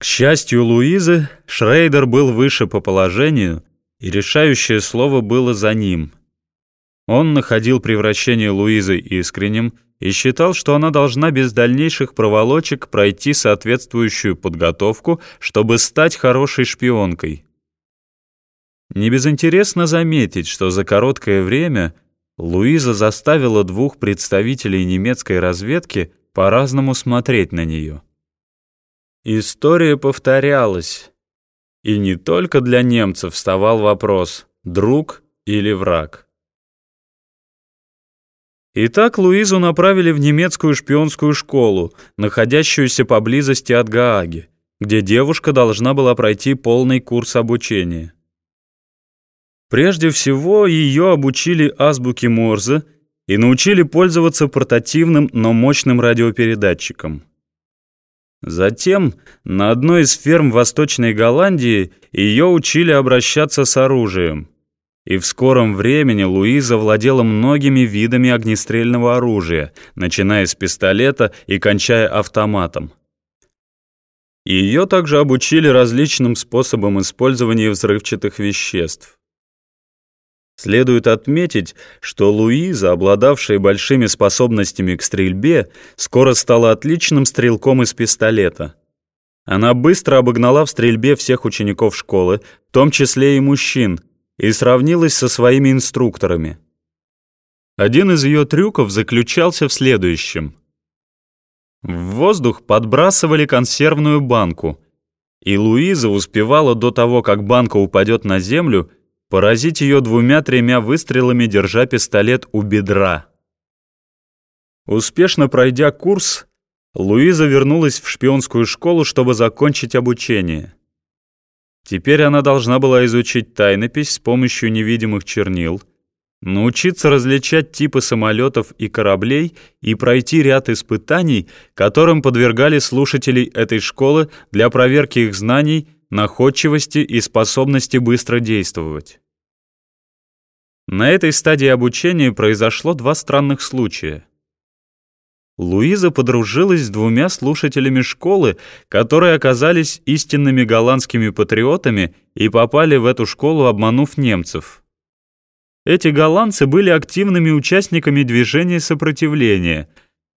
К счастью Луизы, Шрейдер был выше по положению, и решающее слово было за ним. Он находил превращение Луизы искренним и считал, что она должна без дальнейших проволочек пройти соответствующую подготовку, чтобы стать хорошей шпионкой. Не безинтересно заметить, что за короткое время Луиза заставила двух представителей немецкой разведки по-разному смотреть на нее. История повторялась. И не только для немцев вставал вопрос «друг или враг?». Итак, Луизу направили в немецкую шпионскую школу, находящуюся поблизости от Гааги, где девушка должна была пройти полный курс обучения. Прежде всего, ее обучили азбуке Морзе и научили пользоваться портативным, но мощным радиопередатчиком. Затем на одной из ферм Восточной Голландии ее учили обращаться с оружием. И в скором времени Луиза владела многими видами огнестрельного оружия, начиная с пистолета и кончая автоматом. Ее также обучили различным способам использования взрывчатых веществ. Следует отметить, что Луиза, обладавшая большими способностями к стрельбе, скоро стала отличным стрелком из пистолета. Она быстро обогнала в стрельбе всех учеников школы, в том числе и мужчин, и сравнилась со своими инструкторами. Один из ее трюков заключался в следующем. В воздух подбрасывали консервную банку, и Луиза успевала до того, как банка упадет на землю, поразить ее двумя-тремя выстрелами, держа пистолет у бедра. Успешно пройдя курс, Луиза вернулась в шпионскую школу, чтобы закончить обучение. Теперь она должна была изучить тайнопись с помощью невидимых чернил, научиться различать типы самолетов и кораблей и пройти ряд испытаний, которым подвергали слушателей этой школы для проверки их знаний находчивости и способности быстро действовать. На этой стадии обучения произошло два странных случая. Луиза подружилась с двумя слушателями школы, которые оказались истинными голландскими патриотами и попали в эту школу, обманув немцев. Эти голландцы были активными участниками движения сопротивления.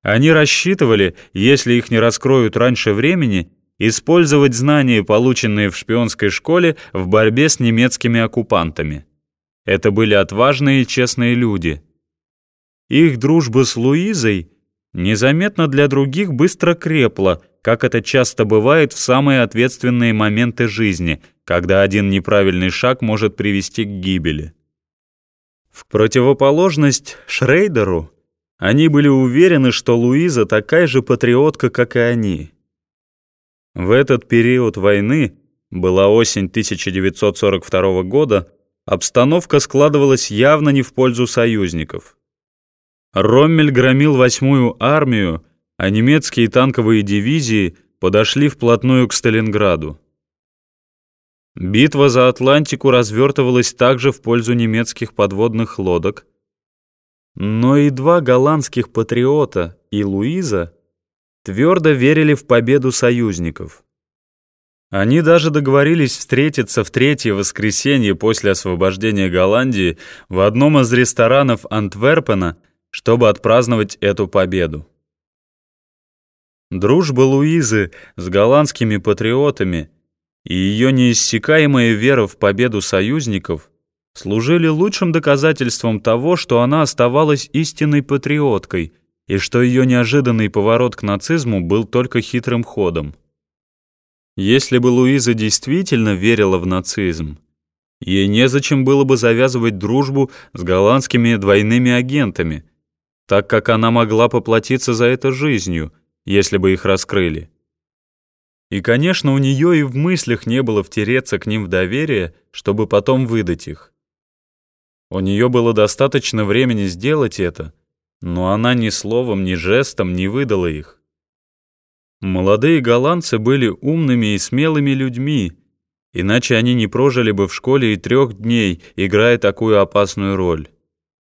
Они рассчитывали, если их не раскроют раньше времени, использовать знания, полученные в шпионской школе, в борьбе с немецкими оккупантами. Это были отважные и честные люди. Их дружба с Луизой незаметно для других быстро крепла, как это часто бывает в самые ответственные моменты жизни, когда один неправильный шаг может привести к гибели. В противоположность Шрейдеру, они были уверены, что Луиза такая же патриотка, как и они. В этот период войны, была осень 1942 года, обстановка складывалась явно не в пользу союзников. Роммель громил восьмую армию, а немецкие танковые дивизии подошли вплотную к Сталинграду. Битва за Атлантику развертывалась также в пользу немецких подводных лодок, но и два голландских патриота и Луиза твердо верили в победу союзников. Они даже договорились встретиться в третье воскресенье после освобождения Голландии в одном из ресторанов Антверпена, чтобы отпраздновать эту победу. Дружба Луизы с голландскими патриотами и ее неиссякаемая вера в победу союзников служили лучшим доказательством того, что она оставалась истинной патриоткой и что ее неожиданный поворот к нацизму был только хитрым ходом. Если бы Луиза действительно верила в нацизм, ей незачем было бы завязывать дружбу с голландскими двойными агентами, так как она могла поплатиться за это жизнью, если бы их раскрыли. И, конечно, у нее и в мыслях не было втереться к ним в доверие, чтобы потом выдать их. У нее было достаточно времени сделать это, но она ни словом, ни жестом не выдала их. Молодые голландцы были умными и смелыми людьми, иначе они не прожили бы в школе и трех дней, играя такую опасную роль.